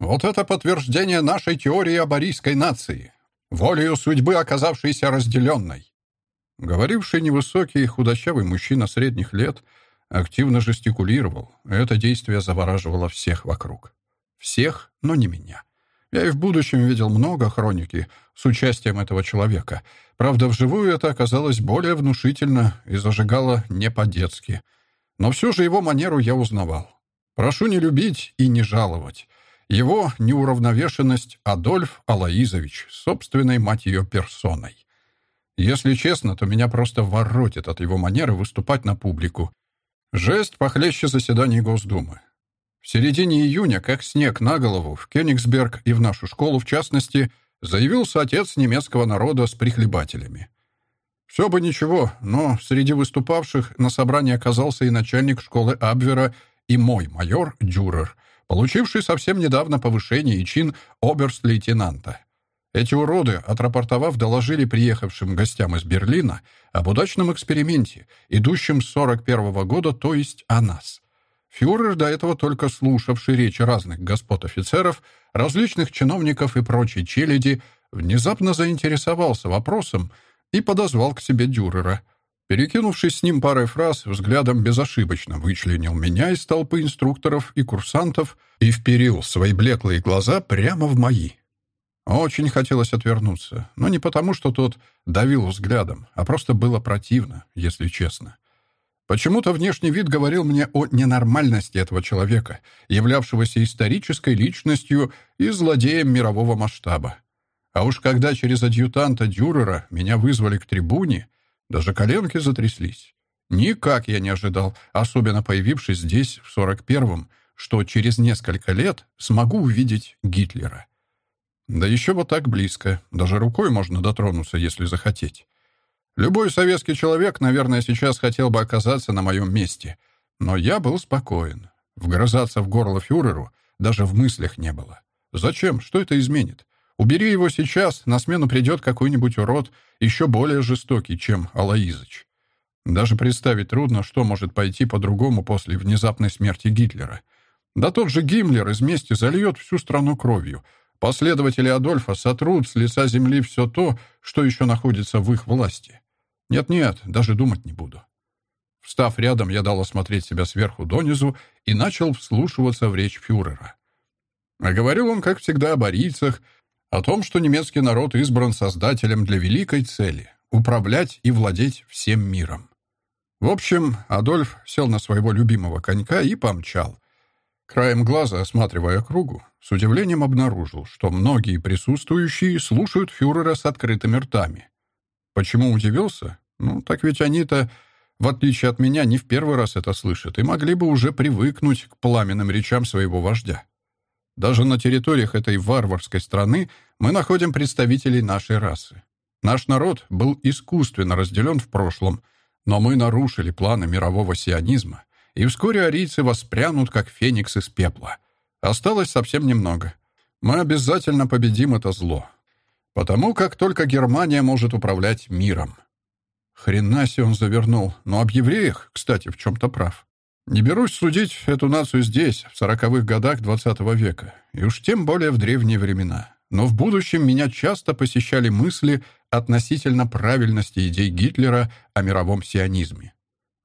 Вот это подтверждение нашей теории об арийской нации, волею судьбы оказавшейся разделенной. Говоривший невысокий худощавый мужчина средних лет активно жестикулировал. Это действие завораживало всех вокруг. Всех, но не меня. Я и в будущем видел много хроники с участием этого человека. Правда, вживую это оказалось более внушительно и зажигало не по-детски. Но всю же его манеру я узнавал. Прошу не любить и не жаловать. Его неуравновешенность Адольф Алаизович, собственной мать ее персоной. Если честно, то меня просто воротит от его манеры выступать на публику. Жест похлеще заседаний Госдумы. В середине июня, как снег на голову, в Кёнигсберг и в нашу школу, в частности, заявился отец немецкого народа с прихлебателями. Все бы ничего, но среди выступавших на собрании оказался и начальник школы Абвера, и мой майор Дюрер, получивший совсем недавно повышение и чин оберст-лейтенанта. Эти уроды, отрапортовав, доложили приехавшим гостям из Берлина об удачном эксперименте, идущем с 41 -го года, то есть о нас — Фюрер, до этого только слушавший речи разных господ офицеров, различных чиновников и прочей челяди, внезапно заинтересовался вопросом и подозвал к себе Дюрера. Перекинувшись с ним парой фраз, взглядом безошибочно вычленил меня из толпы инструкторов и курсантов и вперил свои блеклые глаза прямо в мои. Очень хотелось отвернуться, но не потому, что тот давил взглядом, а просто было противно, если честно. Почему-то внешний вид говорил мне о ненормальности этого человека, являвшегося исторической личностью и злодеем мирового масштаба. А уж когда через адъютанта Дюрера меня вызвали к трибуне, даже коленки затряслись. Никак я не ожидал, особенно появившись здесь в 41-м, что через несколько лет смогу увидеть Гитлера. Да еще вот так близко, даже рукой можно дотронуться, если захотеть. Любой советский человек, наверное, сейчас хотел бы оказаться на моем месте. Но я был спокоен. Вгрызаться в горло фюреру даже в мыслях не было. Зачем? Что это изменит? Убери его сейчас, на смену придет какой-нибудь урод, еще более жестокий, чем Алаизыч. Даже представить трудно, что может пойти по-другому после внезапной смерти Гитлера. Да тот же Гиммлер из мести зальет всю страну кровью. Последователи Адольфа сотрут с лица земли все то, что еще находится в их власти. Нет-нет, даже думать не буду. Встав рядом, я дал осмотреть себя сверху донизу и начал вслушиваться в речь фюрера. А говорил он, как всегда, о борийцах, о том, что немецкий народ избран создателем для великой цели — управлять и владеть всем миром. В общем, Адольф сел на своего любимого конька и помчал. Краем глаза, осматривая кругу, с удивлением обнаружил, что многие присутствующие слушают фюрера с открытыми ртами. Почему удивился? Ну, так ведь они-то, в отличие от меня, не в первый раз это слышат и могли бы уже привыкнуть к пламенным речам своего вождя. Даже на территориях этой варварской страны мы находим представителей нашей расы. Наш народ был искусственно разделен в прошлом, но мы нарушили планы мирового сионизма, и вскоре арийцы воспрянут, как феникс из пепла. Осталось совсем немного. Мы обязательно победим это зло, Потому как только Германия может управлять миром. Хрена себе он завернул. Но об евреях, кстати, в чем-то прав. Не берусь судить эту нацию здесь, в сороковых годах XX века, и уж тем более в древние времена. Но в будущем меня часто посещали мысли относительно правильности идей Гитлера о мировом сионизме.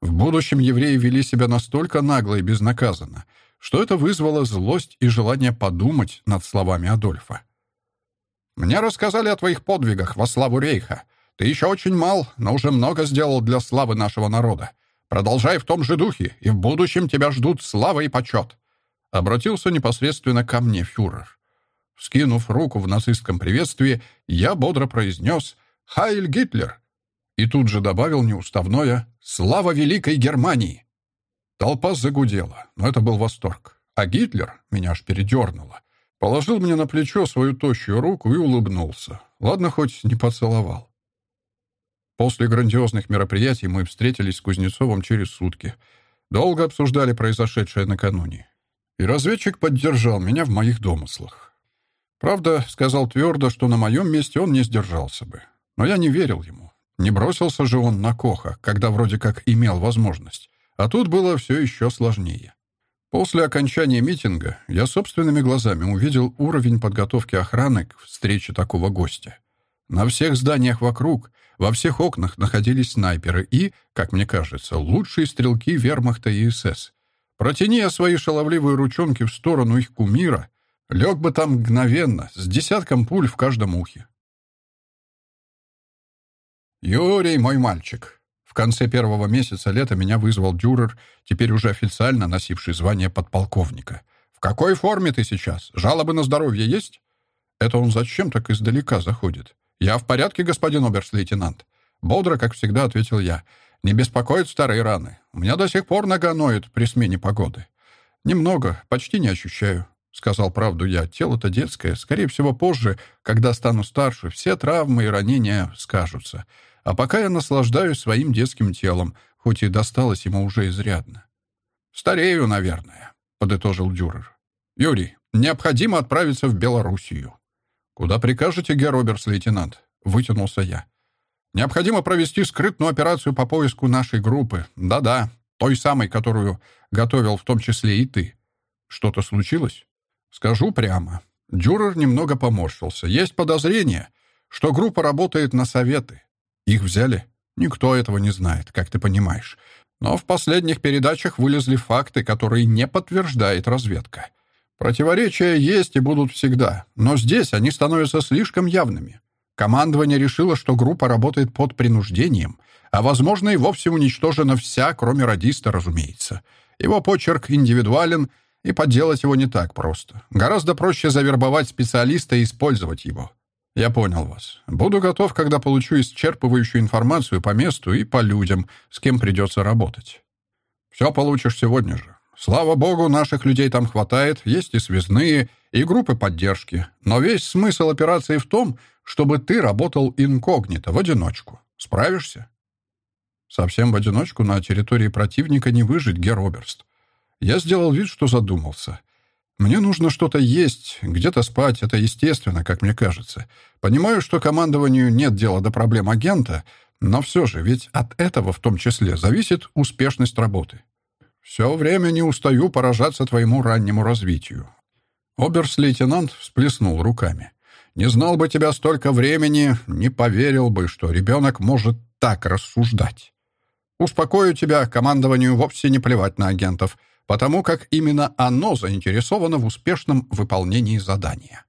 В будущем евреи вели себя настолько нагло и безнаказанно, что это вызвало злость и желание подумать над словами Адольфа. Мне рассказали о твоих подвигах во славу Рейха. Ты еще очень мал, но уже много сделал для славы нашего народа. Продолжай в том же духе, и в будущем тебя ждут слава и почет». Обратился непосредственно ко мне фюрер. Скинув руку в нацистском приветствии, я бодро произнес «Хайль Гитлер!» и тут же добавил неуставное «Слава Великой Германии!». Толпа загудела, но это был восторг. А Гитлер меня аж передернуло. Положил мне на плечо свою тощую руку и улыбнулся. Ладно, хоть не поцеловал. После грандиозных мероприятий мы встретились с Кузнецовым через сутки. Долго обсуждали произошедшее накануне. И разведчик поддержал меня в моих домыслах. Правда, сказал твердо, что на моем месте он не сдержался бы. Но я не верил ему. Не бросился же он на Коха, когда вроде как имел возможность. А тут было все еще сложнее. После окончания митинга я собственными глазами увидел уровень подготовки охраны к встрече такого гостя. На всех зданиях вокруг, во всех окнах находились снайперы и, как мне кажется, лучшие стрелки вермахта и СС. Протяни я свои шаловливые ручонки в сторону их кумира, лег бы там мгновенно, с десятком пуль в каждом ухе. «Юрий, мой мальчик!» В конце первого месяца лета меня вызвал дюрер, теперь уже официально носивший звание подполковника. «В какой форме ты сейчас? Жалобы на здоровье есть?» «Это он зачем так издалека заходит?» «Я в порядке, господин оберст-лейтенант». Бодро, как всегда, ответил я. «Не беспокоит старые раны. У меня до сих пор нога ноет при смене погоды». «Немного, почти не ощущаю», — сказал правду я. «Тело-то детское. Скорее всего, позже, когда стану старше, все травмы и ранения скажутся. А пока я наслаждаюсь своим детским телом, хоть и досталось ему уже изрядно. «Старею, наверное», — подытожил Дюрер. «Юрий, необходимо отправиться в Белоруссию». «Куда прикажете, Герр Роберс-лейтенант?» — вытянулся я. «Необходимо провести скрытную операцию по поиску нашей группы. Да-да, той самой, которую готовил в том числе и ты. Что-то случилось?» «Скажу прямо». Дюрер немного поморщился. «Есть подозрение, что группа работает на советы. Их взяли? Никто этого не знает, как ты понимаешь. Но в последних передачах вылезли факты, которые не подтверждает разведка. Противоречия есть и будут всегда, но здесь они становятся слишком явными. Командование решило, что группа работает под принуждением, а, возможно, и вовсе уничтожена вся, кроме радиста, разумеется. Его почерк индивидуален, и подделать его не так просто. Гораздо проще завербовать специалиста и использовать его. «Я понял вас. Буду готов, когда получу исчерпывающую информацию по месту и по людям, с кем придется работать. Все получишь сегодня же. Слава богу, наших людей там хватает, есть и связные, и группы поддержки. Но весь смысл операции в том, чтобы ты работал инкогнито, в одиночку. Справишься?» Совсем в одиночку на территории противника не выжить, Героберст. Я сделал вид, что задумался — мне нужно что-то есть, где-то спать, это естественно, как мне кажется. Понимаю, что командованию нет дела до проблем агента, но все же, ведь от этого в том числе зависит успешность работы. Все время не устаю поражаться твоему раннему развитию. Оберс-лейтенант всплеснул руками. «Не знал бы тебя столько времени, не поверил бы, что ребенок может так рассуждать. Успокою тебя, командованию вовсе не плевать на агентов потому как именно оно заинтересовано в успешном выполнении задания.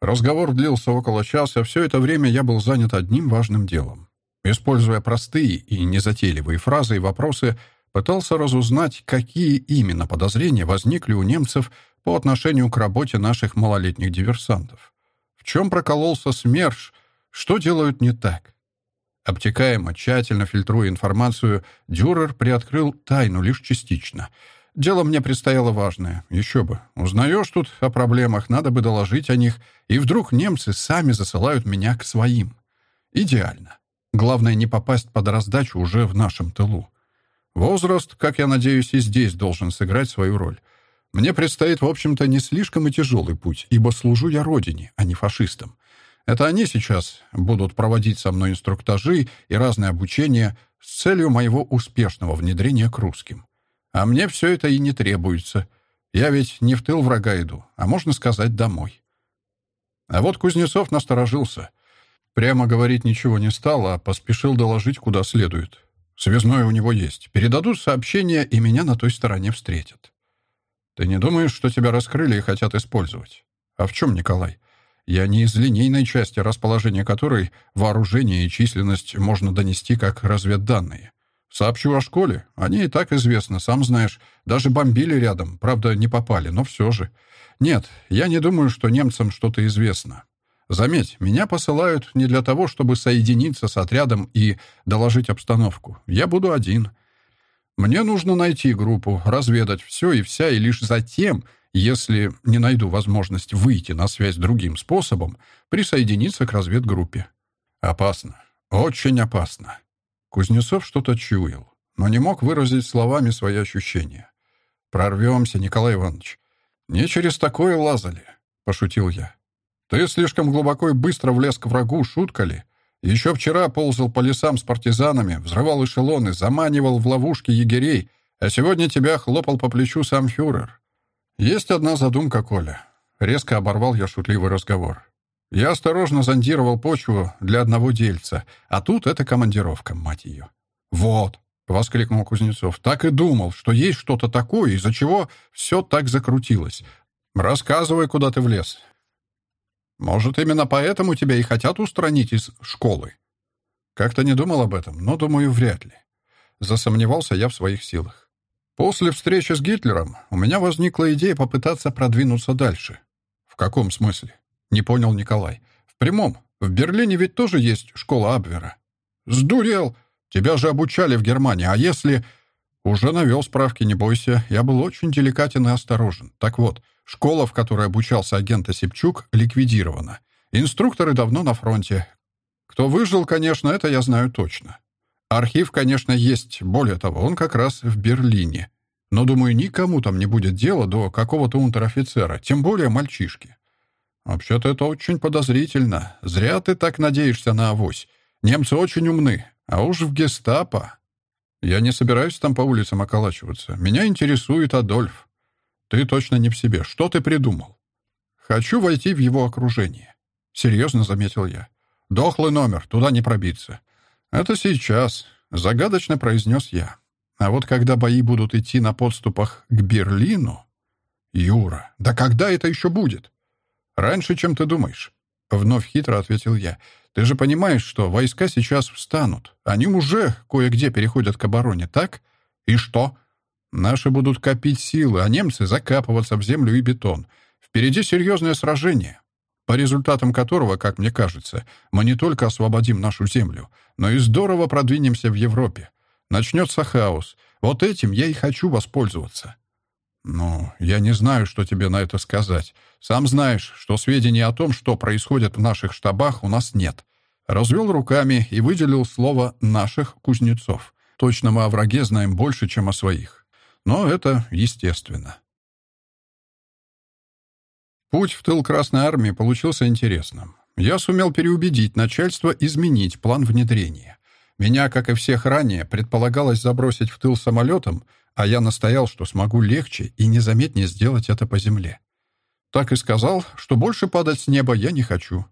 Разговор длился около часа, все это время я был занят одним важным делом. Используя простые и незатейливые фразы и вопросы, пытался разузнать, какие именно подозрения возникли у немцев по отношению к работе наших малолетних диверсантов. В чем прокололся СМЕРШ, что делают не так. Обтекаемо, тщательно фильтруя информацию, Дюрер приоткрыл тайну лишь частично. Дело мне предстояло важное. Еще бы. Узнаешь тут о проблемах, надо бы доложить о них, и вдруг немцы сами засылают меня к своим. Идеально. Главное не попасть под раздачу уже в нашем тылу. Возраст, как я надеюсь, и здесь должен сыграть свою роль. Мне предстоит, в общем-то, не слишком и тяжелый путь, ибо служу я родине, а не фашистам. Это они сейчас будут проводить со мной инструктажи и разное обучение с целью моего успешного внедрения к русским. А мне все это и не требуется. Я ведь не в тыл врага иду, а можно сказать, домой. А вот Кузнецов насторожился. Прямо говорить ничего не стал, а поспешил доложить, куда следует. Связной у него есть. Передадут сообщение, и меня на той стороне встретят. Ты не думаешь, что тебя раскрыли и хотят использовать? А в чем, Николай? Я не из линейной части, расположения которой вооружение и численность можно донести как разведданные. Сообщу о школе. Они и так известны, сам знаешь. Даже бомбили рядом, правда, не попали, но все же. Нет, я не думаю, что немцам что-то известно. Заметь, меня посылают не для того, чтобы соединиться с отрядом и доложить обстановку. Я буду один. Мне нужно найти группу, разведать все и вся, и лишь затем если не найду возможность выйти на связь другим способом, присоединиться к разведгруппе. Опасно. Очень опасно. Кузнецов что-то чуял, но не мог выразить словами свои ощущения. «Прорвемся, Николай Иванович. Не через такое лазали», — пошутил я. «Ты слишком глубоко и быстро влез к врагу, шутка ли? Еще вчера ползал по лесам с партизанами, взрывал эшелоны, заманивал в ловушки егерей, А сегодня тебя хлопал по плечу сам фюрер. Есть одна задумка, Коля. Резко оборвал я шутливый разговор. Я осторожно зондировал почву для одного дельца, а тут эта командировка, мать ее. «Вот!» — воскликнул Кузнецов. «Так и думал, что есть что-то такое, из-за чего все так закрутилось. Рассказывай, куда ты влез. Может, именно поэтому тебя и хотят устранить из школы?» Как-то не думал об этом, но, думаю, вряд ли. Засомневался я в своих силах. После встречи с Гитлером у меня возникла идея попытаться продвинуться дальше. В каком смысле? Не понял Николай. В прямом. В Берлине ведь тоже есть школа Абвера. Сдурел! Тебя же обучали в Германии. А если... Уже навел справки, не бойся. Я был очень деликатен и осторожен. Так вот, школа, в которой обучался агент Осипчук, ликвидирована. Инструкторы давно на фронте. Кто выжил, конечно, это я знаю точно. Архив, конечно, есть. Более того, он как раз в Берлине. Но, думаю, никому там не будет дела до какого-то унтер-офицера, тем более мальчишки. «Вообще-то это очень подозрительно. Зря ты так надеешься на авось. Немцы очень умны. А уж в гестапо...» «Я не собираюсь там по улицам околачиваться. Меня интересует Адольф. Ты точно не в себе. Что ты придумал?» «Хочу войти в его окружение», — серьезно заметил я. «Дохлый номер, туда не пробиться». «Это сейчас», — загадочно произнес я. «А вот когда бои будут идти на подступах к Берлину...» «Юра, да когда это еще будет?» «Раньше, чем ты думаешь», — вновь хитро ответил я. «Ты же понимаешь, что войска сейчас встанут. Они уже кое-где переходят к обороне, так? И что? Наши будут копить силы, а немцы закапываться в землю и бетон. Впереди серьезное сражение, по результатам которого, как мне кажется, мы не только освободим нашу землю, но и здорово продвинемся в Европе. Начнется хаос. Вот этим я и хочу воспользоваться». «Ну, я не знаю, что тебе на это сказать. Сам знаешь, что сведений о том, что происходит в наших штабах, у нас нет». Развел руками и выделил слово «наших кузнецов». Точно мы о враге знаем больше, чем о своих. Но это естественно. Путь в тыл Красной Армии получился интересным. Я сумел переубедить начальство изменить план внедрения. Меня, как и всех ранее, предполагалось забросить в тыл самолетом — а я настоял, что смогу легче и незаметнее сделать это по земле. Так и сказал, что больше падать с неба я не хочу.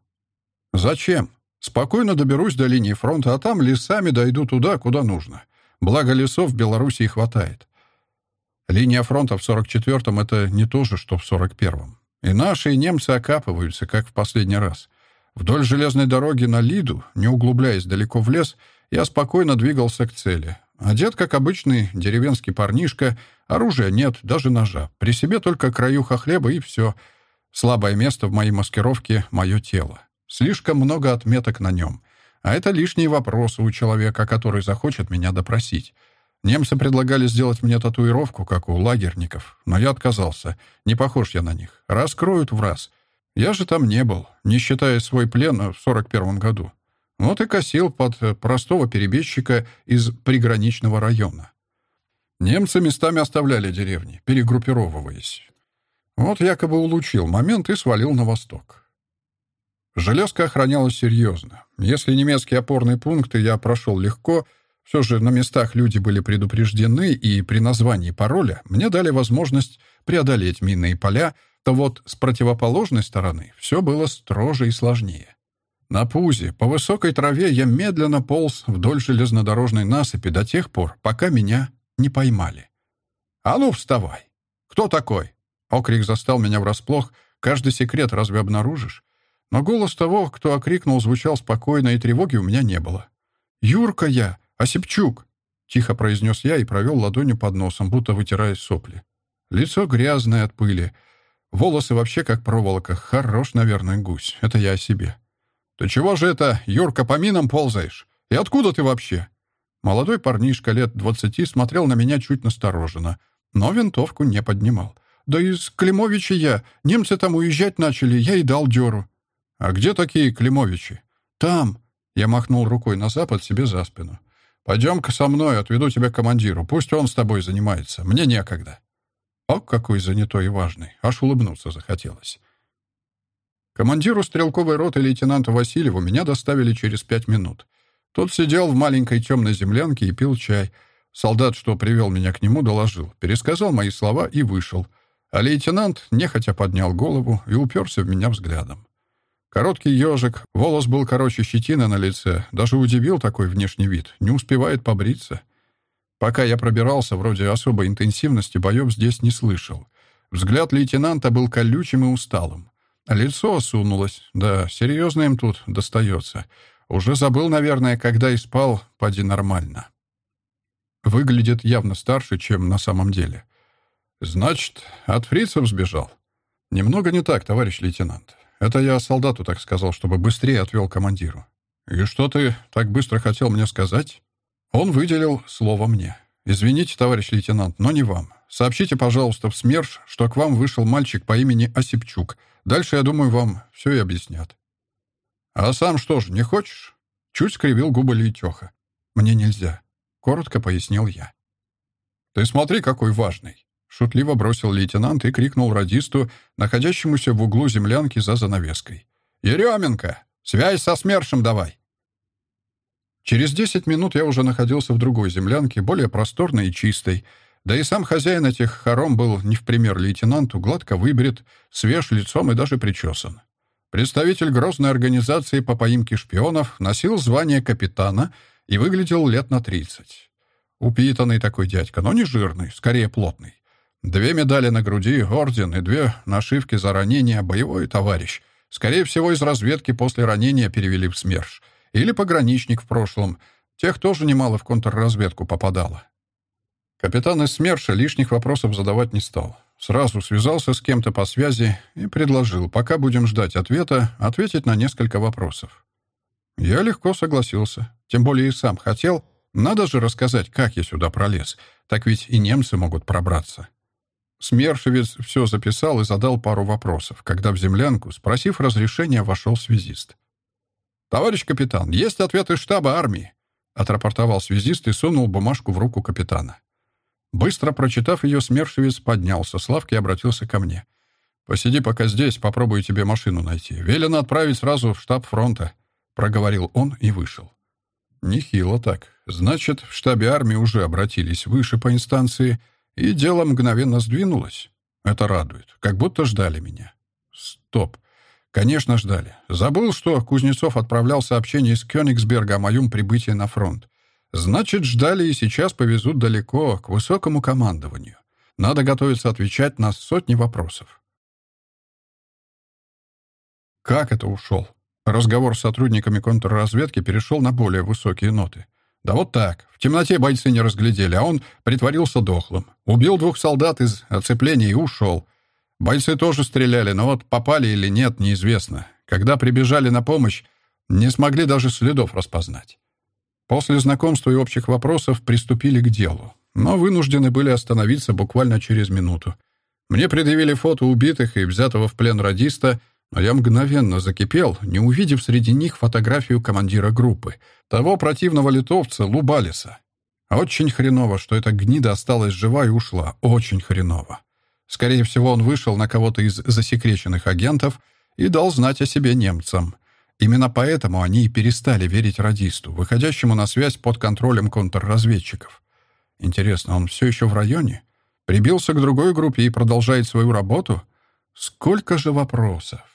Зачем? Спокойно доберусь до линии фронта, а там лесами дойду туда, куда нужно. Благо лесов в Белоруссии хватает. Линия фронта в 44-м — это не то же, что в 41-м. И наши, и немцы окапываются, как в последний раз. Вдоль железной дороги на Лиду, не углубляясь далеко в лес, я спокойно двигался к цели. Одет, как обычный деревенский парнишка, оружия нет, даже ножа. При себе только краюха хлеба и все. Слабое место в моей маскировке — мое тело. Слишком много отметок на нем. А это лишние вопросы у человека, который захочет меня допросить. Немцы предлагали сделать мне татуировку, как у лагерников, но я отказался. Не похож я на них. Раскроют в раз. Я же там не был, не считая свой плен в 41 году. Вот и косил под э, простого перебежчика из приграничного района. Немцы местами оставляли деревни, перегруппировываясь. Вот якобы улучил момент и свалил на восток. Железка охранялась серьезно. Если немецкие опорные пункты я прошел легко, все же на местах люди были предупреждены, и при названии пароля мне дали возможность преодолеть минные поля, то вот с противоположной стороны все было строже и сложнее. На пузе, по высокой траве я медленно полз вдоль железнодорожной насыпи до тех пор, пока меня не поймали. «А ну, вставай!» «Кто такой?» Окрик застал меня врасплох. Каждый секрет разве обнаружишь? Но голос того, кто окрикнул, звучал спокойно, и тревоги у меня не было. «Юрка я! Осипчук!» Тихо произнес я и провел ладонью под носом, будто вытирая сопли. Лицо грязное от пыли. Волосы вообще как проволока. Хорош, наверное, гусь. Это я о себе. «Ты чего же это, Юрка, по минам ползаешь? И откуда ты вообще?» Молодой парнишка лет двадцати смотрел на меня чуть настороженно, но винтовку не поднимал. «Да из Климовича я. Немцы там уезжать начали, я и дал дёру». «А где такие Климовичи?» «Там». Я махнул рукой на запад себе за спину. «Пойдем-ка со мной, отведу тебя к командиру. Пусть он с тобой занимается. Мне некогда». О, какой занятой и важный. Аж улыбнуться захотелось. Командиру стрелковой роты лейтенанту Васильеву меня доставили через пять минут. Тот сидел в маленькой темной землянке и пил чай. Солдат, что привел меня к нему, доложил, пересказал мои слова и вышел. А лейтенант нехотя поднял голову и уперся в меня взглядом. Короткий ежик, волос был короче щетины на лице, даже удивил такой внешний вид, не успевает побриться. Пока я пробирался, вроде особой интенсивности боев здесь не слышал. Взгляд лейтенанта был колючим и усталым. Лицо осунулось. Да, серьезно им тут достается. Уже забыл, наверное, когда и спал, поди нормально. Выглядит явно старше, чем на самом деле. Значит, от фрицев сбежал? Немного не так, товарищ лейтенант. Это я солдату так сказал, чтобы быстрее отвел командиру. И что ты так быстро хотел мне сказать? Он выделил слово мне. «Извините, товарищ лейтенант, но не вам. Сообщите, пожалуйста, в СМЕРШ, что к вам вышел мальчик по имени Осипчук. Дальше, я думаю, вам все и объяснят». «А сам что же, не хочешь?» Чуть скривил губы Лейтеха. «Мне нельзя», — коротко пояснил я. «Ты смотри, какой важный!» Шутливо бросил лейтенант и крикнул радисту, находящемуся в углу землянки за занавеской. «Еременко! Связь со СМЕРШем давай!» Через десять минут я уже находился в другой землянке, более просторной и чистой. Да и сам хозяин этих хором был не в пример лейтенанту, гладко выбрит, свеж лицом и даже причесан. Представитель грозной организации по поимке шпионов носил звание капитана и выглядел лет на тридцать. Упитанный такой дядька, но не жирный, скорее плотный. Две медали на груди, орден и две нашивки за ранение, боевой товарищ. Скорее всего, из разведки после ранения перевели в СМЕРШ. Или пограничник в прошлом. Тех тоже немало в контрразведку попадало. Капитан из СМЕРШа лишних вопросов задавать не стал. Сразу связался с кем-то по связи и предложил, пока будем ждать ответа, ответить на несколько вопросов. Я легко согласился. Тем более и сам хотел. Надо же рассказать, как я сюда пролез. Так ведь и немцы могут пробраться. Смершевец все записал и задал пару вопросов, когда в землянку, спросив разрешения, вошел связист. «Товарищ капитан, есть ответ из штаба армии», — отрапортовал связист и сунул бумажку в руку капитана. Быстро прочитав ее, Смершевец поднялся с лавки и обратился ко мне. «Посиди пока здесь, попробую тебе машину найти. Велено отправить сразу в штаб фронта», — проговорил он и вышел. Нехило так. Значит, в штабе армии уже обратились выше по инстанции, и дело мгновенно сдвинулось. Это радует. Как будто ждали меня. Стоп. Конечно, ждали. Забыл, что Кузнецов отправлял сообщение из Кёнигсберга о моем прибытии на фронт. Значит, ждали и сейчас повезут далеко, к высокому командованию. Надо готовиться отвечать на сотни вопросов. Как это ушел? Разговор с сотрудниками контрразведки перешел на более высокие ноты. Да вот так. В темноте бойцы не разглядели, а он притворился дохлым. Убил двух солдат из оцепления и ушел. Бойцы тоже стреляли, но вот попали или нет, неизвестно. Когда прибежали на помощь, не смогли даже следов распознать. После знакомства и общих вопросов приступили к делу, но вынуждены были остановиться буквально через минуту. Мне предъявили фото убитых и взятого в плен радиста, но я мгновенно закипел, не увидев среди них фотографию командира группы, того противного литовца Лубалиса. Очень хреново, что эта гнида осталась жива и ушла. Очень хреново. Скорее всего, он вышел на кого-то из засекреченных агентов и дал знать о себе немцам. Именно поэтому они и перестали верить радисту, выходящему на связь под контролем контрразведчиков. Интересно, он все еще в районе? Прибился к другой группе и продолжает свою работу? Сколько же вопросов?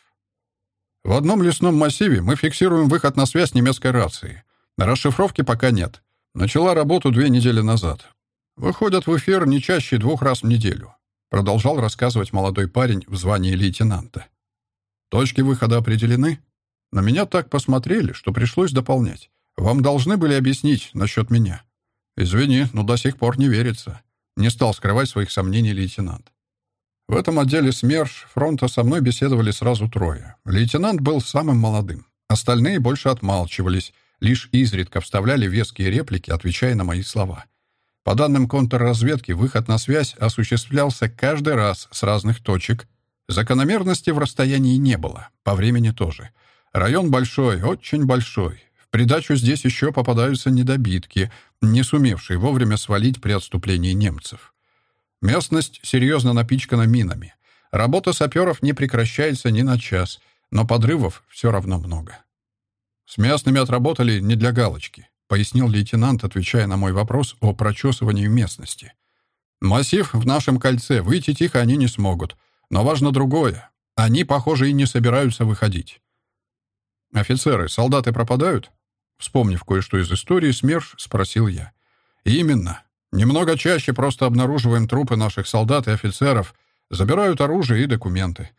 В одном лесном массиве мы фиксируем выход на связь немецкой рации. Расшифровки пока нет. Начала работу две недели назад. Выходят в эфир не чаще двух раз в неделю. Продолжал рассказывать молодой парень в звании лейтенанта. Точки выхода определены? На меня так посмотрели, что пришлось дополнять. Вам должны были объяснить насчет меня. Извини, но до сих пор не верится. Не стал скрывать своих сомнений лейтенант. В этом отделе СМЕРШ фронта со мной беседовали сразу трое. Лейтенант был самым молодым. Остальные больше отмалчивались, лишь изредка вставляли веские реплики, отвечая на мои слова. По данным контрразведки, выход на связь осуществлялся каждый раз с разных точек. Закономерности в расстоянии не было, по времени тоже. Район большой, очень большой. В придачу здесь еще попадаются недобитки, не сумевшие вовремя свалить при отступлении немцев. Местность серьезно напичкана минами. Работа саперов не прекращается ни на час, но подрывов все равно много. С местными отработали не для галочки. — пояснил лейтенант, отвечая на мой вопрос о прочесывании местности. «Массив в нашем кольце, выйти тихо они не смогут. Но важно другое. Они, похоже, и не собираются выходить». «Офицеры, солдаты пропадают?» Вспомнив кое-что из истории, СМЕРШ спросил я. «Именно. Немного чаще просто обнаруживаем трупы наших солдат и офицеров, забирают оружие и документы.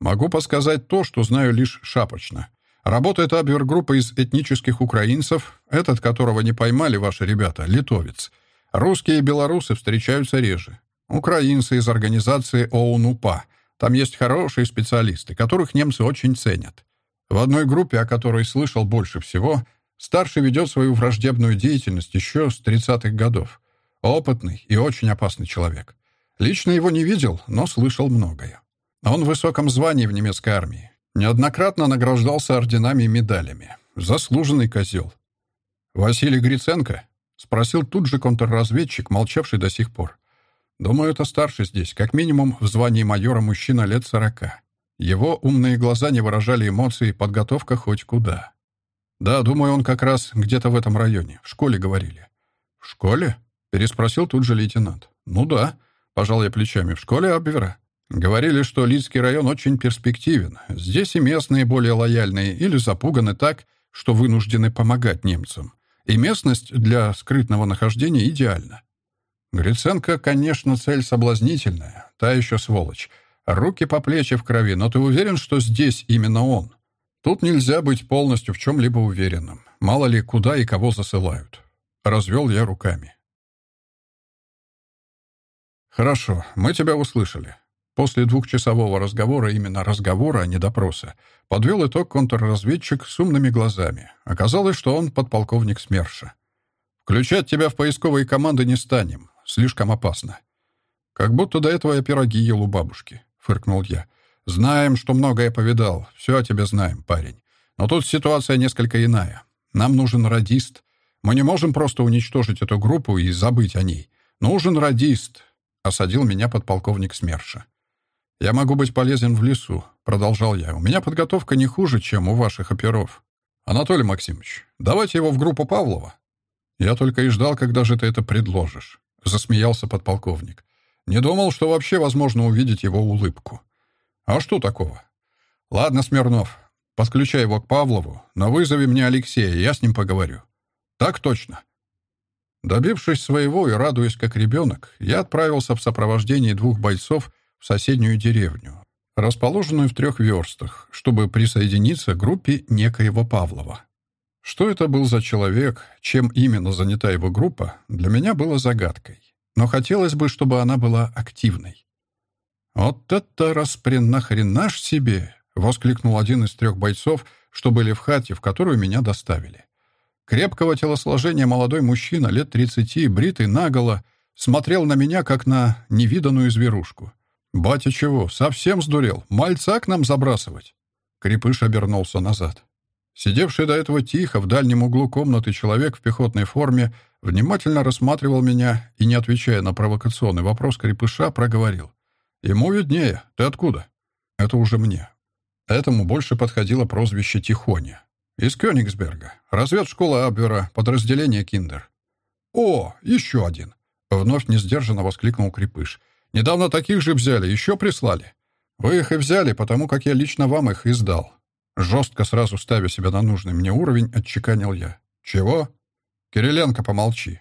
Могу подсказать то, что знаю лишь шапочно. Работает Абвер-группа из этнических украинцев, этот, которого не поймали ваши ребята, литовец. Русские и белорусы встречаются реже. Украинцы из организации ОУН-УПА. Там есть хорошие специалисты, которых немцы очень ценят. В одной группе, о которой слышал больше всего, старший ведет свою враждебную деятельность еще с 30-х годов. Опытный и очень опасный человек. Лично его не видел, но слышал многое. Он в высоком звании в немецкой армии. Неоднократно награждался орденами и медалями. Заслуженный козел. «Василий Гриценко?» — спросил тут же контрразведчик, молчавший до сих пор. «Думаю, это старший здесь, как минимум в звании майора мужчина лет сорока. Его умные глаза не выражали эмоций, подготовка хоть куда. Да, думаю, он как раз где-то в этом районе. В школе говорили». «В школе?» — переспросил тут же лейтенант. «Ну да», — пожал я плечами. «В школе Абвера». Говорили, что Лидский район очень перспективен. Здесь и местные более лояльные или запуганы так, что вынуждены помогать немцам. И местность для скрытного нахождения идеальна. Гриценко, конечно, цель соблазнительная, та еще сволочь. Руки по плечи в крови, но ты уверен, что здесь именно он? Тут нельзя быть полностью в чем-либо уверенным. Мало ли, куда и кого засылают. Развел я руками. «Хорошо, мы тебя услышали. После двухчасового разговора, именно разговора, а не допроса, подвел итог контрразведчик с умными глазами. Оказалось, что он подполковник СМЕРШа. «Включать тебя в поисковые команды не станем. Слишком опасно». «Как будто до этого я пироги ел у бабушки», — фыркнул я. «Знаем, что многое повидал. Все о тебе знаем, парень. Но тут ситуация несколько иная. Нам нужен радист. Мы не можем просто уничтожить эту группу и забыть о ней. Нужен радист», — осадил меня подполковник СМЕРШа. «Я могу быть полезен в лесу», — продолжал я. «У меня подготовка не хуже, чем у ваших оперов. Анатолий Максимович, давайте его в группу Павлова». «Я только и ждал, когда же ты это предложишь», — засмеялся подполковник. «Не думал, что вообще возможно увидеть его улыбку». «А что такого?» «Ладно, Смирнов, подключай его к Павлову, но вызови мне Алексея, я с ним поговорю». «Так точно». Добившись своего и радуясь как ребенок, я отправился в сопровождении двух бойцов в соседнюю деревню, расположенную в трех верстах, чтобы присоединиться к группе некоего Павлова. Что это был за человек, чем именно занята его группа, для меня было загадкой. Но хотелось бы, чтобы она была активной. «Вот это распренахренаш себе!» — воскликнул один из трех бойцов, что были в хате, в которую меня доставили. Крепкого телосложения молодой мужчина, лет тридцати, бритый наголо, смотрел на меня, как на невиданную зверушку. «Батя чего? Совсем сдурел? Мальца к нам забрасывать?» Крепыш обернулся назад. Сидевший до этого тихо в дальнем углу комнаты человек в пехотной форме внимательно рассматривал меня и, не отвечая на провокационный вопрос крепыша, проговорил. «Ему виднее. Ты откуда?» «Это уже мне». Этому больше подходило прозвище Тихоня. «Из Кёнигсберга. Разведшкола Абвера, подразделение Киндер». «О, еще один!» — вновь несдержанно воскликнул крепыш. Недавно таких же взяли, еще прислали. Вы их и взяли, потому как я лично вам их издал. Жестко сразу ставя себя на нужный мне уровень, отчеканил я. Чего? Кириленко, помолчи.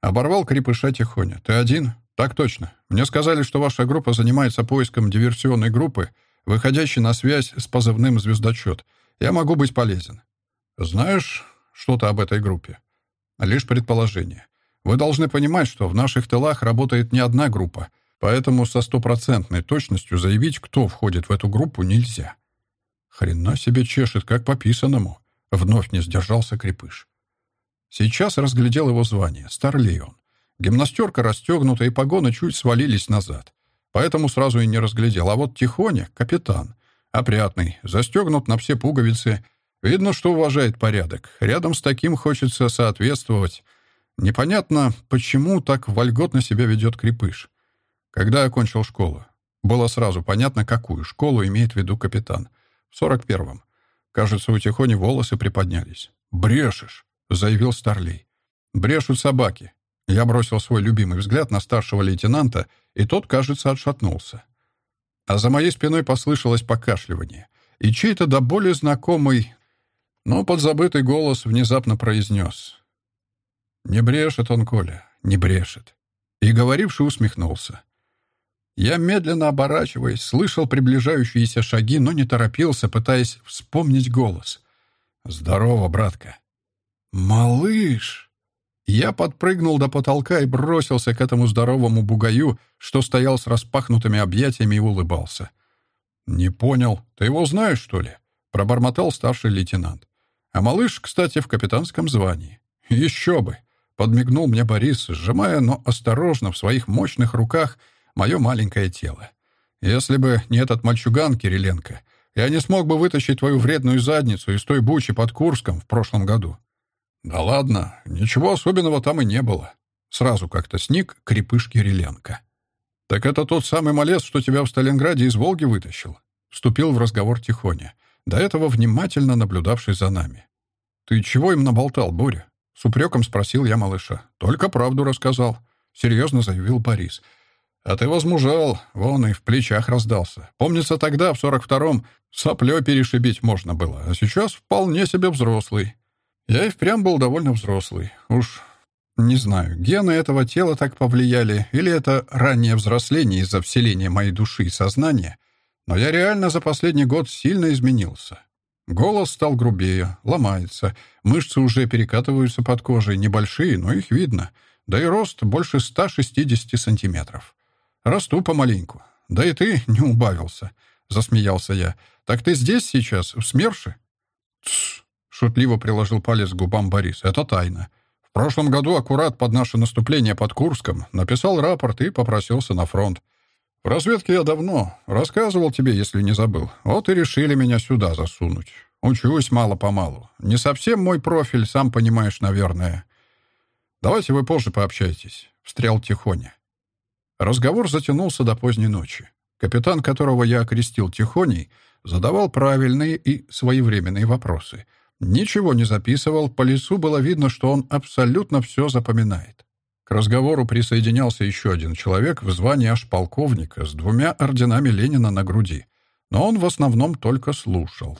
Оборвал крепыша тихоня. Ты один? Так точно. Мне сказали, что ваша группа занимается поиском диверсионной группы, выходящей на связь с позывным «Звездочет». Я могу быть полезен. Знаешь что-то об этой группе? Лишь предположение. Вы должны понимать, что в наших тылах работает не одна группа — Поэтому со стопроцентной точностью заявить, кто входит в эту группу, нельзя. Хрена себе чешет, как по писанному. Вновь не сдержался крепыш. Сейчас разглядел его звание. Старлей он. Гимнастерка расстегнута, и погоны чуть свалились назад. Поэтому сразу и не разглядел. А вот Тихоня — капитан. Опрятный, застегнут на все пуговицы. Видно, что уважает порядок. Рядом с таким хочется соответствовать. Непонятно, почему так вольготно себя ведет крепыш. Когда окончил школу? Было сразу понятно, какую школу имеет в виду капитан. В сорок первом. Кажется, у Тихони волосы приподнялись. «Брешешь», — заявил Старлей. Брешут собаки. Я бросил свой любимый взгляд на старшего лейтенанта, и тот, кажется, отшатнулся. А за моей спиной послышалось покашливание, и чей-то до боли знакомый, но подзабытый голос внезапно произнес. «Не брешет он, Коля, не брешет». И говоривший усмехнулся. Я, медленно оборачиваясь, слышал приближающиеся шаги, но не торопился, пытаясь вспомнить голос. «Здорово, братка!» «Малыш!» Я подпрыгнул до потолка и бросился к этому здоровому бугаю, что стоял с распахнутыми объятиями и улыбался. «Не понял. Ты его знаешь, что ли?» — пробормотал старший лейтенант. «А малыш, кстати, в капитанском звании». «Еще бы!» — подмигнул мне Борис, сжимая, но осторожно в своих мощных руках мое маленькое тело. «Если бы не этот мальчуган Кириленко, я не смог бы вытащить твою вредную задницу из той бучи под Курском в прошлом году». «Да ладно, ничего особенного там и не было». Сразу как-то сник крепыш Кириленко. «Так это тот самый малец, что тебя в Сталинграде из Волги вытащил?» Вступил в разговор Тихоня, до этого внимательно наблюдавший за нами. «Ты чего им наболтал, Боря?» С упреком спросил я малыша. «Только правду рассказал», — серьезно заявил Борис. «А ты возмужал, вон и в плечах раздался. Помнится, тогда, в сорок втором, соплё перешибить можно было, а сейчас вполне себе взрослый». Я и впрямь был довольно взрослый. Уж не знаю, гены этого тела так повлияли, или это раннее взросление из-за вселения моей души и сознания, но я реально за последний год сильно изменился. Голос стал грубее, ломается, мышцы уже перекатываются под кожей, небольшие, но их видно, да и рост больше 160 сантиметров. Расту помаленьку. Да и ты не убавился, — засмеялся я. Так ты здесь сейчас, в СМЕРШе? Тссс, Шутливо приложил палец к губам Борис. «Это тайна. В прошлом году, аккурат под наше наступление под Курском, написал рапорт и попросился на фронт. В разведке я давно. Рассказывал тебе, если не забыл. Вот и решили меня сюда засунуть. Учусь мало-помалу. Не совсем мой профиль, сам понимаешь, наверное. Давайте вы позже пообщайтесь», — встрял Тихоня. Разговор затянулся до поздней ночи. Капитан, которого я окрестил Тихоней, задавал правильные и своевременные вопросы — Ничего не записывал, по лицу было видно, что он абсолютно все запоминает. К разговору присоединялся еще один человек в звании аж полковника с двумя орденами Ленина на груди, но он в основном только слушал.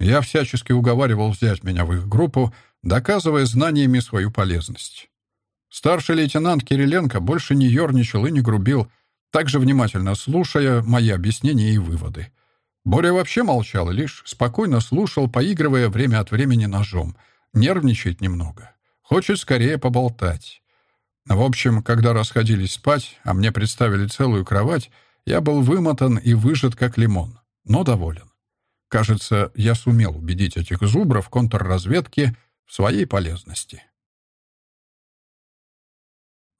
Я всячески уговаривал взять меня в их группу, доказывая знаниями свою полезность. Старший лейтенант Кириленко больше не ерничал и не грубил, также внимательно слушая мои объяснения и выводы. Боря вообще молчал и лишь спокойно слушал, поигрывая время от времени ножом. Нервничает немного. Хочет скорее поболтать. В общем, когда расходились спать, а мне представили целую кровать, я был вымотан и выжат как лимон, но доволен. Кажется, я сумел убедить этих зубров контрразведки в своей полезности.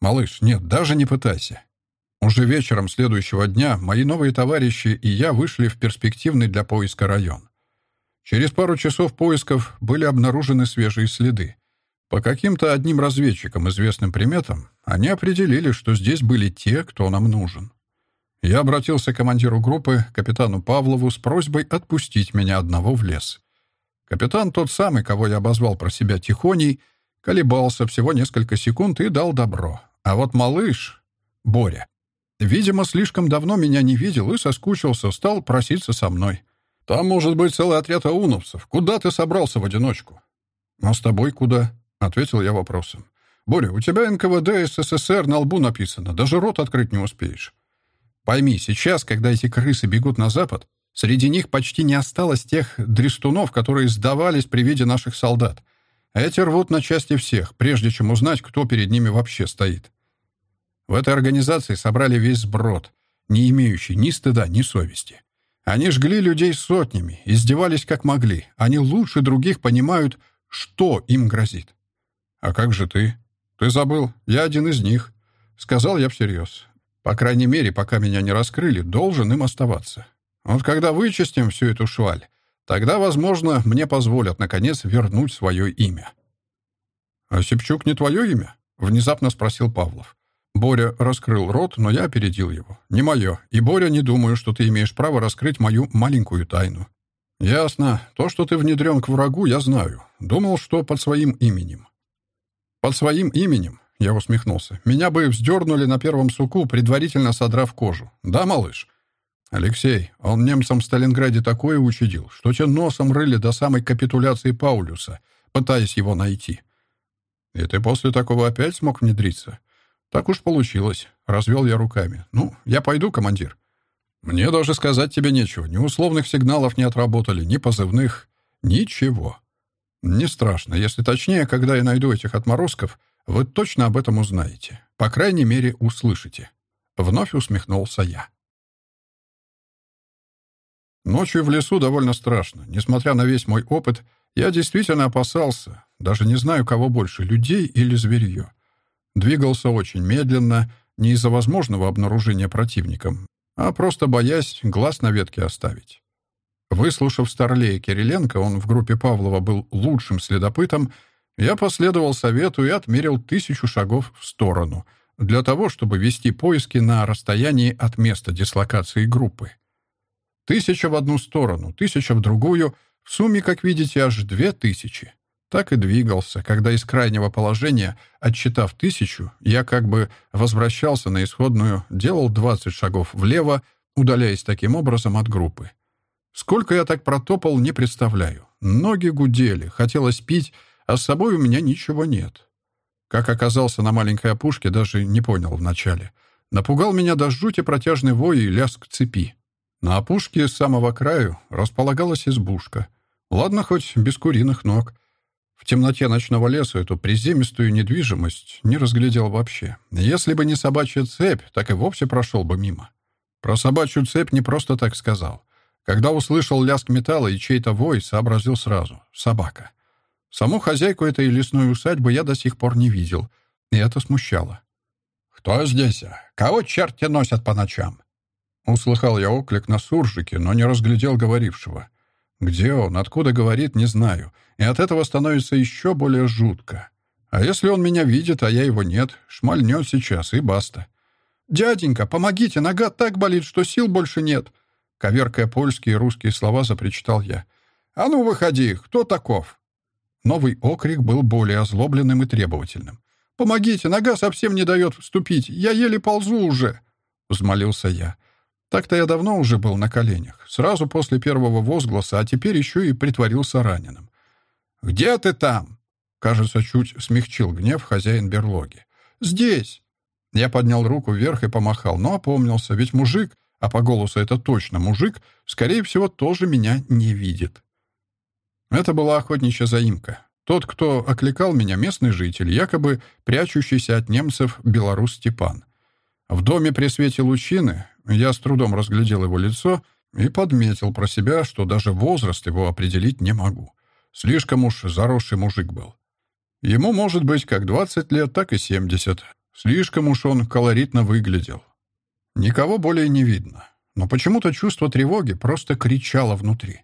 «Малыш, нет, даже не пытайся. Уже вечером следующего дня мои новые товарищи и я вышли в перспективный для поиска район. Через пару часов поисков были обнаружены свежие следы. По каким-то одним разведчикам, известным приметам, они определили, что здесь были те, кто нам нужен. Я обратился к командиру группы, капитану Павлову, с просьбой отпустить меня одного в лес. Капитан, тот самый, кого я обозвал про себя Тихоней, колебался всего несколько секунд и дал добро. А вот малыш, Боря, Видимо, слишком давно меня не видел и соскучился, стал проситься со мной. «Там может быть целый отряд ауновцев. Куда ты собрался в одиночку?» «А с тобой куда?» — ответил я вопросом. «Боря, у тебя НКВД СССР на лбу написано. Даже рот открыть не успеешь». «Пойми, сейчас, когда эти крысы бегут на запад, среди них почти не осталось тех дрестунов, которые сдавались при виде наших солдат. Эти рвут на части всех, прежде чем узнать, кто перед ними вообще стоит. В этой организации собрали весь сброд, не имеющий ни стыда, ни совести. Они жгли людей сотнями, издевались как могли. Они лучше других понимают, что им грозит. «А как же ты? Ты забыл, я один из них», — сказал я всерьез. «По крайней мере, пока меня не раскрыли, должен им оставаться. Вот когда вычистим всю эту шваль, тогда, возможно, мне позволят, наконец, вернуть свое имя». «А Сепчук не твое имя?» — внезапно спросил Павлов. Боря раскрыл рот, но я опередил его. «Не мое. И, Боря, не думаю, что ты имеешь право раскрыть мою маленькую тайну». «Ясно. То, что ты внедрен к врагу, я знаю. Думал, что под своим именем». Под своим именем, я усмехнулся. Меня бы вздернули на первом суку, предварительно содрав кожу. Да, малыш? Алексей, он немцам в Сталинграде такое учудил, что те носом рыли до самой капитуляции Паулюса, пытаясь его найти. И ты после такого опять смог внедриться? Так уж получилось. Развел я руками. Ну, я пойду, командир. Мне даже сказать тебе нечего. Ни условных сигналов не отработали, ни позывных. Ничего. Не страшно. Если точнее, когда я найду этих отморозков, вы точно об этом узнаете. По крайней мере, услышите. Вновь усмехнулся я. Ночью в лесу довольно страшно. Несмотря на весь мой опыт, я действительно опасался. Даже не знаю, кого больше, людей или зверье. Двигался очень медленно, не из-за возможного обнаружения противником, а просто боясь глаз на ветке оставить. Выслушав Старлея Кириленко, он в группе Павлова был лучшим следопытом, я последовал совету и отмерил тысячу шагов в сторону, для того, чтобы вести поиски на расстоянии от места дислокации группы. Тысяча в одну сторону, тысяча в другую, в сумме, как видите, аж две тысячи. Так и двигался, когда из крайнего положения, отчитав тысячу, я как бы возвращался на исходную, делал двадцать шагов влево, удаляясь таким образом от группы. Сколько я так протопал, не представляю. Ноги гудели, хотелось пить, а с собой у меня ничего нет. Как оказался на маленькой опушке, даже не понял вначале. Напугал меня до жути протяжный вой и лязг цепи. На опушке с самого краю располагалась избушка. Ладно, хоть без куриных ног. В темноте ночного леса эту приземистую недвижимость не разглядел вообще. Если бы не собачья цепь, так и вовсе прошел бы мимо. Про собачью цепь не просто так сказал. Когда услышал лязг металла и чей-то вой, сообразил сразу. Собака. Саму хозяйку этой лесной усадьбы я до сих пор не видел, и это смущало. «Кто здесь? Кого черти носят по ночам?» Услыхал я оклик на суржике, но не разглядел говорившего. Где он, откуда говорит, не знаю, и от этого становится еще более жутко. А если он меня видит, а я его нет, шмальнет сейчас, и баста. «Дяденька, помогите, нога так болит, что сил больше нет!» Коверкая польские и русские слова, запричитал я. «А ну, выходи! Кто таков?» Новый окрик был более озлобленным и требовательным. «Помогите! Нога совсем не дает вступить! Я еле ползу уже!» — взмолился я. Так-то я давно уже был на коленях, сразу после первого возгласа, а теперь еще и притворился раненым. «Где ты там?» Кажется, чуть смягчил гнев хозяин берлоги. «Здесь!» Я поднял руку вверх и помахал, но опомнился, ведь мужик, а по голосу это точно мужик, скорее всего, тоже меня не видит. Это была охотничья заимка. Тот, кто окликал меня, местный житель, якобы прячущийся от немцев белорус Степан. В доме при свете лучины я с трудом разглядел его лицо и подметил про себя, что даже возраст его определить не могу. Слишком уж заросший мужик был. Ему может быть как 20 лет, так и 70. Слишком уж он колоритно выглядел. Никого более не видно. Но почему-то чувство тревоги просто кричало внутри.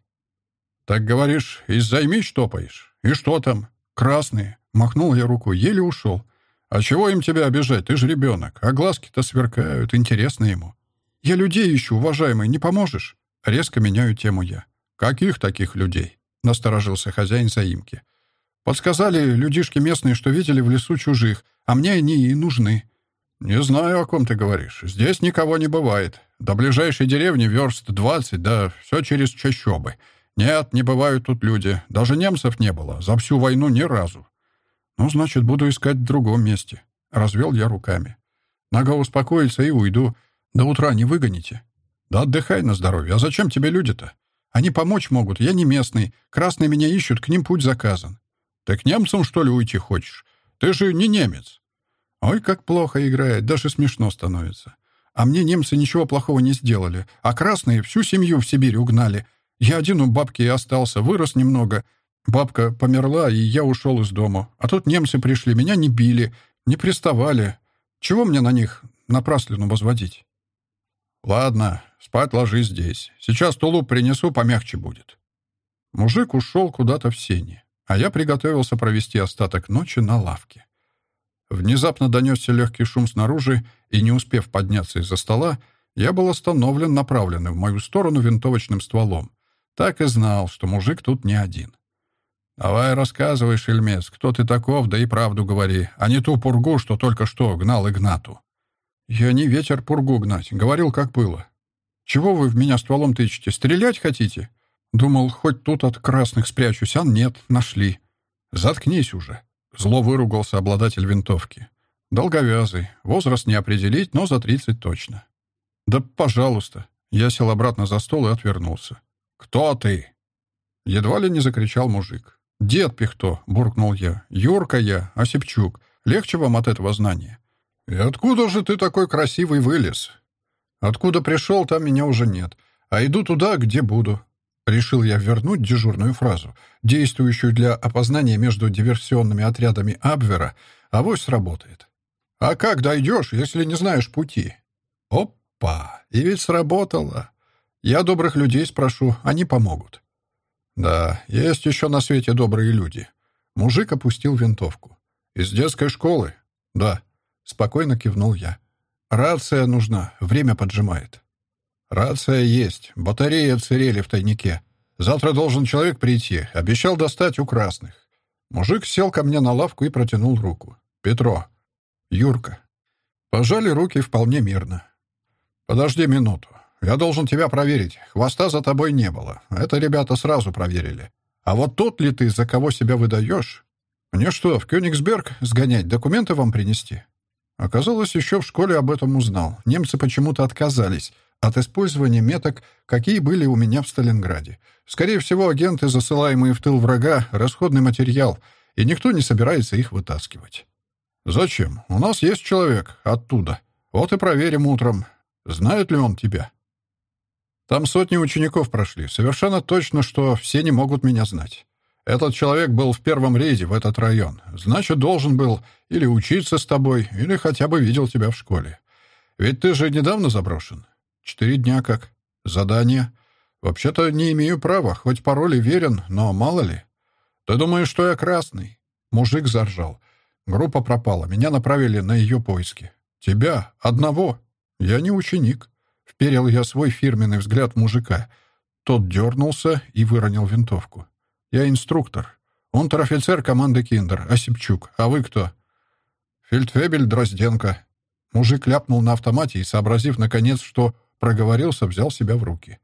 «Так говоришь, из-за меч топаешь? И что там? Красные?» Махнул я рукой, еле ушел. «А чего им тебя обижать? Ты же ребенок. А глазки-то сверкают, интересно ему». «Я людей ищу, уважаемый, не поможешь?» Резко меняю тему я. «Каких таких людей?» — насторожился хозяин заимки. «Подсказали людишки местные, что видели в лесу чужих, а мне они и нужны». «Не знаю, о ком ты говоришь. Здесь никого не бывает. До ближайшей деревни верст двадцать, да все через чащобы. Нет, не бывают тут люди. Даже немцев не было. За всю войну ни разу. «Ну, значит, буду искать в другом месте». Развел я руками. «Нога успокоится и уйду. До утра не выгоните». «Да отдыхай на здоровье. А зачем тебе люди-то? Они помочь могут. Я не местный. Красные меня ищут, к ним путь заказан». «Ты к немцам, что ли, уйти хочешь? Ты же не немец». «Ой, как плохо играет. Даже смешно становится. А мне немцы ничего плохого не сделали. А красные всю семью в Сибирь угнали. Я один у бабки и остался. Вырос немного». Бабка померла, и я ушел из дома. А тут немцы пришли, меня не били, не приставали. Чего мне на них напраслину возводить? Ладно, спать ложись здесь. Сейчас тулуп принесу, помягче будет. Мужик ушел куда-то в сени, а я приготовился провести остаток ночи на лавке. Внезапно донесся легкий шум снаружи, и, не успев подняться из-за стола, я был остановлен направленным в мою сторону винтовочным стволом. Так и знал, что мужик тут не один. «Давай рассказывай, шельмец, кто ты таков, да и правду говори, а не ту пургу, что только что гнал Игнату». «Я не ветер пургу гнать, говорил, как было. Чего вы в меня стволом тычете, стрелять хотите?» Думал, хоть тут от красных спрячусь, а нет, нашли. «Заткнись уже!» — зло выругался обладатель винтовки. «Долговязый, возраст не определить, но за тридцать точно». «Да пожалуйста!» Я сел обратно за стол и отвернулся. «Кто ты?» Едва ли не закричал мужик. «Дед Пихто!» — буркнул я. «Юрка я, Осипчук. Легче вам от этого знания». «И откуда же ты такой красивый вылез?» «Откуда пришел, там меня уже нет. А иду туда, где буду». Решил я вернуть дежурную фразу, действующую для опознания между диверсионными отрядами Абвера, а вось сработает. «А как дойдешь, если не знаешь пути?» «Опа! И ведь сработало. Я добрых людей спрошу, они помогут». Да, есть еще на свете добрые люди. Мужик опустил винтовку. Из детской школы? Да. Спокойно кивнул я. Рация нужна, время поджимает. Рация есть, батареи отсырели в тайнике. Завтра должен человек прийти, обещал достать у красных. Мужик сел ко мне на лавку и протянул руку. «Петро». «Юрка». Пожали руки вполне мирно. «Подожди минуту. Я должен тебя проверить. Хвоста за тобой не было. Это ребята сразу проверили. А вот тот ли ты, за кого себя выдаешь? Мне что, в Кёнигсберг сгонять, документы вам принести?» Оказалось, еще в школе об этом узнал. Немцы почему-то отказались от использования меток, какие были у меня в Сталинграде. Скорее всего, агенты, засылаемые в тыл врага, расходный материал, и никто не собирается их вытаскивать. «Зачем? У нас есть человек оттуда. Вот и проверим утром. Знает ли он тебя?» Там сотни учеников прошли. Совершенно точно, что все не могут меня знать. Этот человек был в первом рейде в этот район. Значит, должен был или учиться с тобой, или хотя бы видел тебя в школе. Ведь ты же недавно заброшен. Четыре дня как. Задание. Вообще-то не имею права, хоть пароль верен, но мало ли. Ты думаешь, что я красный? Мужик заржал. Группа пропала. Меня направили на ее поиски. Тебя? Одного? Я не ученик. Вперил я свой фирменный взгляд мужика. Тот дернулся и выронил винтовку. «Я инструктор. Унтер-офицер команды «Киндер», Осипчук. А вы кто?» «Фельдфебель Дрозденко». Мужик ляпнул на автомате и, сообразив, наконец, что проговорился, взял себя в руки.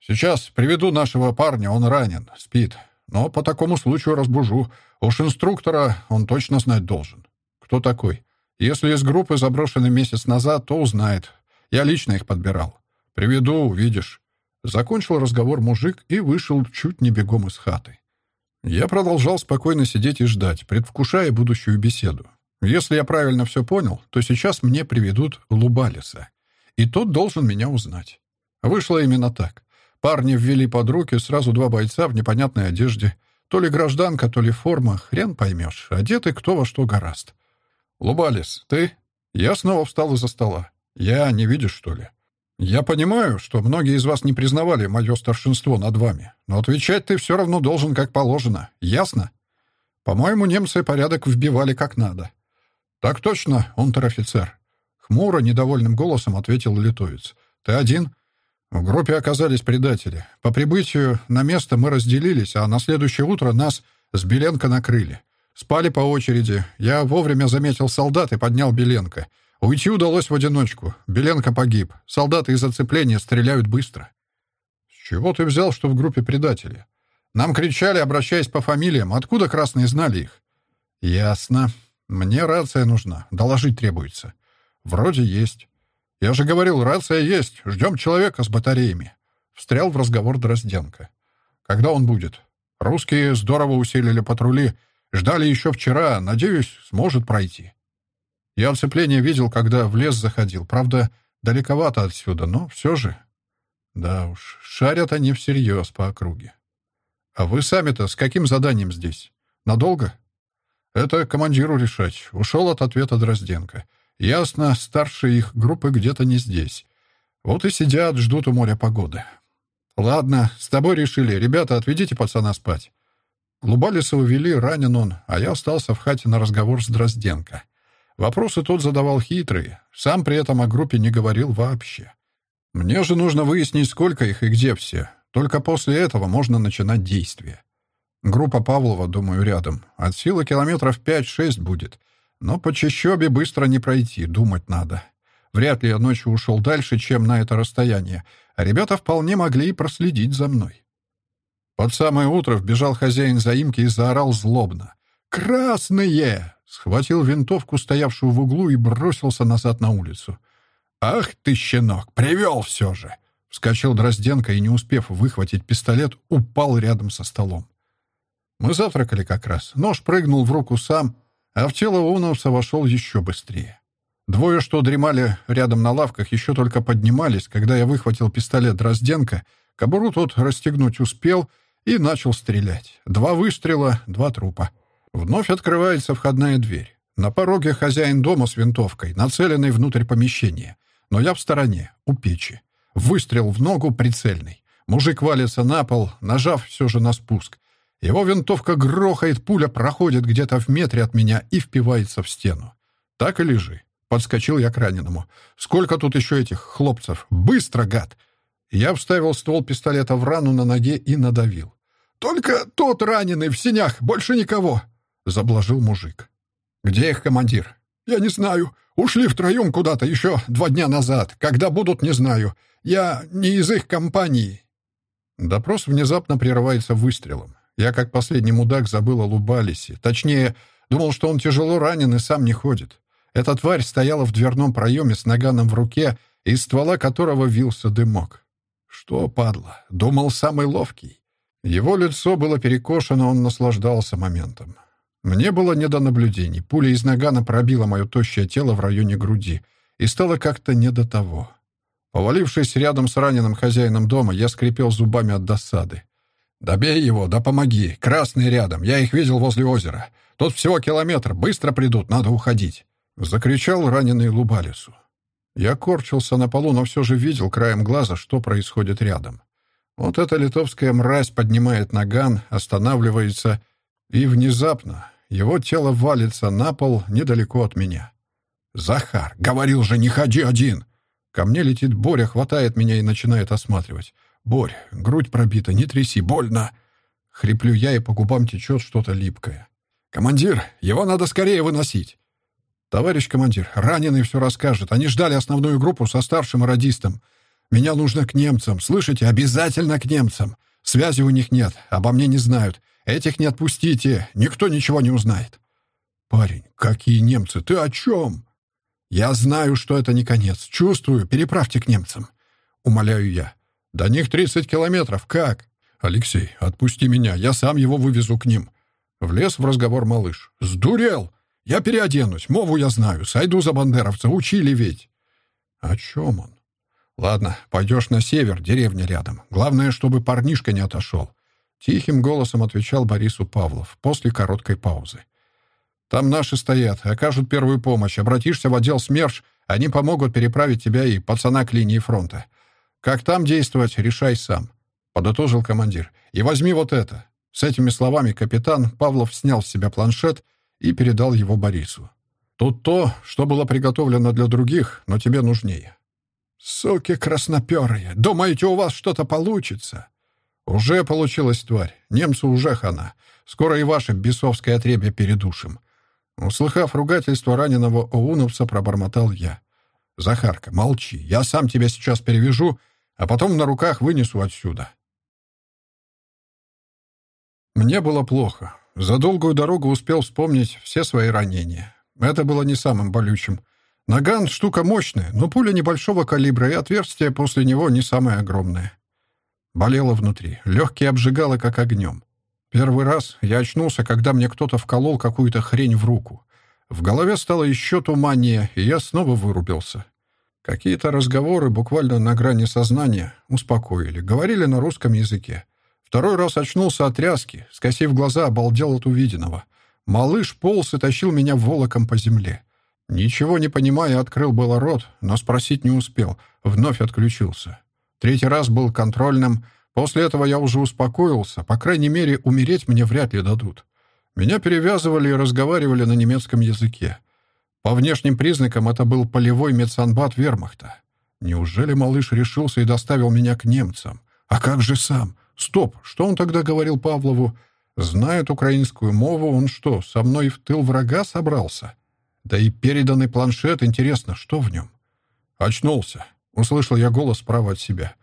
«Сейчас приведу нашего парня, он ранен, спит. Но по такому случаю разбужу. Уж инструктора он точно знать должен. Кто такой? Если из группы заброшенный месяц назад, то узнает. Я лично их подбирал. Приведу, увидишь». Закончил разговор мужик и вышел чуть не бегом из хаты. Я продолжал спокойно сидеть и ждать, предвкушая будущую беседу. Если я правильно все понял, то сейчас мне приведут Лубалиса. И тот должен меня узнать. Вышло именно так. Парни ввели под руки сразу два бойца в непонятной одежде. То ли гражданка, то ли форма, хрен поймешь. Одеты кто во что гораст. «Лубалис, ты?» Я снова встал из-за стола. «Я не видишь, что ли?» «Я понимаю, что многие из вас не признавали мое старшинство над вами, но отвечать ты все равно должен как положено. Ясно? По-моему, немцы порядок вбивали как надо». «Так точно, унтер-офицер». Хмуро, недовольным голосом ответил литовец. «Ты один?» В группе оказались предатели. По прибытию на место мы разделились, а на следующее утро нас с Беленко накрыли. Спали по очереди. Я вовремя заметил солдат и поднял Беленко. Уйти удалось в одиночку. Беленко погиб. Солдаты из оцепления стреляют быстро. С чего ты взял, что в группе предатели? Нам кричали, обращаясь по фамилиям. Откуда красные знали их? Ясно. Мне рация нужна. Доложить требуется. Вроде есть. Я же говорил, рация есть. Ждем человека с батареями. Встрял в разговор Дрозденко. Когда он будет? Русские здорово усилили патрули. Ждали еще вчера. Надеюсь, сможет пройти. Я оцепление видел, когда в лес заходил. Правда, далековато отсюда, но все же... Да уж, шарят они всерьез по округе. А вы сами-то с каким заданием здесь? Надолго? Это командиру решать. Ушел от ответа Дрозденко. Ясно, старшие их группы где-то не здесь. Вот и сидят, ждут у моря погоды. Ладно, с тобой решили. Ребята, отведите пацана спать. Лубалиса увели, ранен он, а я остался в хате на разговор с Дрозденко. Вопросы тот задавал хитрые, сам при этом о группе не говорил вообще. Мне же нужно выяснить, сколько их и где все. Только после этого можно начинать действие. Группа Павлова, думаю, рядом. От силы километров 5-6 будет. Но по чащобе быстро не пройти, думать надо. Вряд ли я ночью ушел дальше, чем на это расстояние. А ребята вполне могли и проследить за мной. Под самое утро вбежал хозяин заимки и заорал злобно. «Красные!» Схватил винтовку, стоявшую в углу, и бросился назад на улицу. «Ах ты, щенок! Привел все же!» Вскочил Дрозденко и, не успев выхватить пистолет, упал рядом со столом. Мы завтракали как раз. Нож прыгнул в руку сам, а в тело Уновца вошел еще быстрее. Двое, что дремали рядом на лавках, еще только поднимались, когда я выхватил пистолет Дрозденко, кобуру тот расстегнуть успел и начал стрелять. Два выстрела, два трупа. Вновь открывается входная дверь. На пороге хозяин дома с винтовкой, нацеленный внутрь помещения. Но я в стороне, у печи. Выстрел в ногу прицельный. Мужик валится на пол, нажав все же на спуск. Его винтовка грохает, пуля проходит где-то в метре от меня и впивается в стену. «Так и лежи». Подскочил я к раненому. «Сколько тут еще этих хлопцев? Быстро, гад!» Я вставил ствол пистолета в рану на ноге и надавил. «Только тот раненый в синях, больше никого!» — заблажил мужик. «Где их командир?» «Я не знаю. Ушли втроем куда-то еще два дня назад. Когда будут, не знаю. Я не из их компании». Допрос внезапно прерывается выстрелом. Я, как последний мудак, забыл о Лубалисе. Точнее, думал, что он тяжело ранен и сам не ходит. Эта тварь стояла в дверном проеме с наганом в руке, из ствола которого вился дымок. Что, падла, думал самый ловкий. Его лицо было перекошено, он наслаждался моментом. Мне было не до наблюдений. Пуля из нагана пробила мое тощее тело в районе груди, и стало как-то не до того. Повалившись рядом с раненым хозяином дома, я скрипел зубами от досады. «Добей его, да помоги. Красные рядом. Я их видел возле озера. Тут всего километр. Быстро придут, надо уходить». Закричал раненый Лубалису. Я корчился на полу, но все же видел краем глаза, что происходит рядом. Вот эта литовская мразь поднимает наган, останавливается и внезапно его тело валится на пол недалеко от меня. «Захар, говорил же, не ходи один!» Ко мне летит Боря, хватает меня и начинает осматривать. «Борь, грудь пробита, не тряси, больно!» Хриплю я, и по губам течет что-то липкое. «Командир, его надо скорее выносить!» «Товарищ командир, раненый все расскажет. Они ждали основную группу со старшим радистом. Меня нужно к немцам, слышите? Обязательно к немцам. Связи у них нет, обо мне не знают. Этих не отпустите, никто ничего не узнает. Парень, какие немцы? Ты о чем? Я знаю, что это не конец. Чувствую, переправьте к немцам. Умоляю я. До них 30 километров. Как? Алексей, отпусти меня, я сам его вывезу к ним. Влез в разговор малыш. Сдурел! Я переоденусь, мову я знаю, сойду за бандеровца, учили ведь. О чем он? Ладно, пойдешь на север, деревня рядом. Главное, чтобы парнишка не отошел. Тихим голосом отвечал Борису Павлов после короткой паузы. «Там наши стоят, окажут первую помощь. Обратишься в отдел СМЕРШ, они помогут переправить тебя и пацана к линии фронта. Как там действовать, решай сам», — подытожил командир. «И возьми вот это». С этими словами капитан Павлов снял с себя планшет и передал его Борису. «Тут то, что было приготовлено для других, но тебе нужнее». «Суки красноперые! Думаете, у вас что-то получится?» «Уже получилась тварь. Немцу уже хана. Скоро и ваше бесовское отребье передушим». Услыхав ругательство раненого оуновца, пробормотал я. «Захарка, молчи. Я сам тебя сейчас перевяжу, а потом на руках вынесу отсюда». Мне было плохо. За долгую дорогу успел вспомнить все свои ранения. Это было не самым болючим. Наган — штука мощная, но пуля небольшого калибра, и отверстие после него не самое огромное. Болело внутри, легкие обжигало, как огнем. Первый раз я очнулся, когда мне кто-то вколол какую-то хрень в руку. В голове стало еще туманнее, и я снова вырубился. Какие-то разговоры буквально на грани сознания успокоили, говорили на русском языке. Второй раз очнулся от тряски, скосив глаза, обалдел от увиденного. Малыш полз и тащил меня волоком по земле. Ничего не понимая, открыл было рот, но спросить не успел, вновь отключился. Третий раз был контрольным. После этого я уже успокоился. По крайней мере, умереть мне вряд ли дадут. Меня перевязывали и разговаривали на немецком языке. По внешним признакам это был полевой медсанбат вермахта. Неужели малыш решился и доставил меня к немцам? А как же сам? Стоп, что он тогда говорил Павлову? Знает украинскую мову, он что, со мной в тыл врага собрался? Да и переданный планшет, интересно, что в нем? Очнулся. Услышал я голос справа от себя.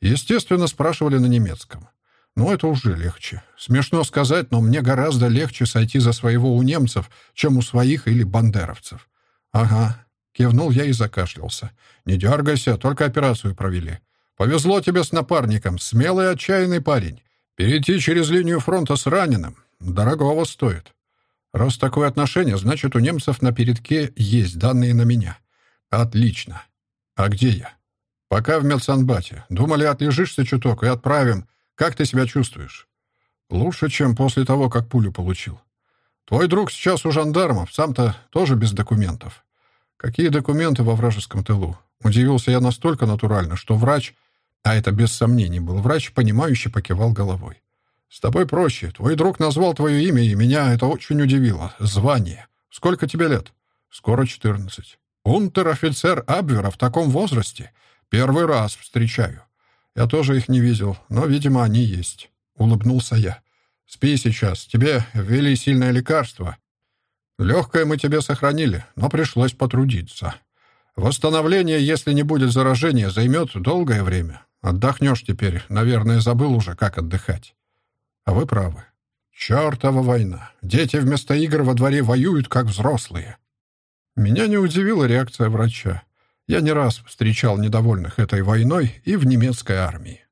Естественно, спрашивали на немецком. Но это уже легче. Смешно сказать, но мне гораздо легче сойти за своего у немцев, чем у своих или бандеровцев. Ага. Кивнул я и закашлялся. «Не дергайся, только операцию провели. Повезло тебе с напарником, смелый отчаянный парень. Перейти через линию фронта с раненым дорогого стоит. Раз такое отношение, значит, у немцев на передке есть данные на меня. Отлично. А где я? Пока в медсанбате. Думали, отлежишься чуток и отправим. Как ты себя чувствуешь? Лучше, чем после того, как пулю получил. Твой друг сейчас у жандармов, сам-то тоже без документов. Какие документы во вражеском тылу? Удивился я настолько натурально, что врач, а это без сомнений был врач, понимающий покивал головой. «С тобой проще. Твой друг назвал твое имя, и меня это очень удивило. Звание. Сколько тебе лет?» «Скоро четырнадцать». «Унтер-офицер Абвера в таком возрасте? Первый раз встречаю. Я тоже их не видел, но, видимо, они есть». Улыбнулся я. «Спи сейчас. Тебе ввели сильное лекарство. Легкое мы тебе сохранили, но пришлось потрудиться. Восстановление, если не будет заражения, займет долгое время. Отдохнешь теперь. Наверное, забыл уже, как отдыхать. А вы правы. Чёртова война. Дети вместо игр во дворе воюют, как взрослые. Меня не удивила реакция врача. Я не раз встречал недовольных этой войной и в немецкой армии.